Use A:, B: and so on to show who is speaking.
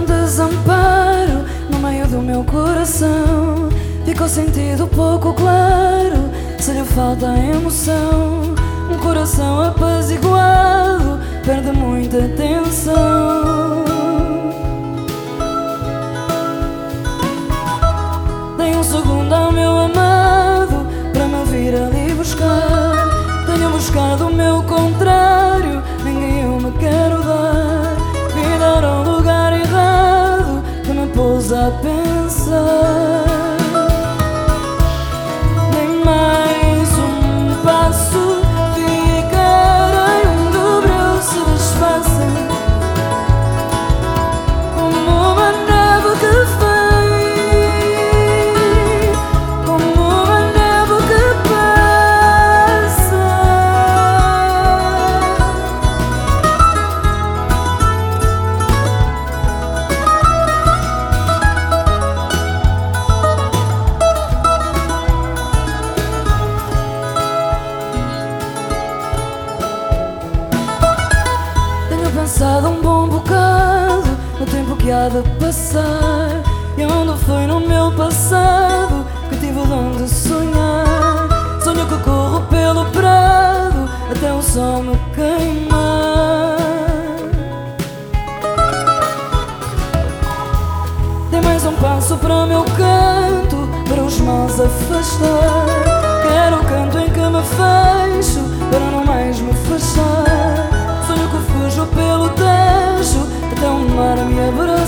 A: um desamparo no meio do meu coração. Ficou sentido pouco claro se lhe falta emoção. Um coração apaziguado perde muita atenção. Dei um segundo ao pôs a Pensado um bom bocado no tempo que há de passar E onde foi no meu passado que tive o dom de sonhar. Sonho que corro pelo prado até o sol me queimar. Dei mais um passo para o meu canto Para os maus afastar Umarım ya bırak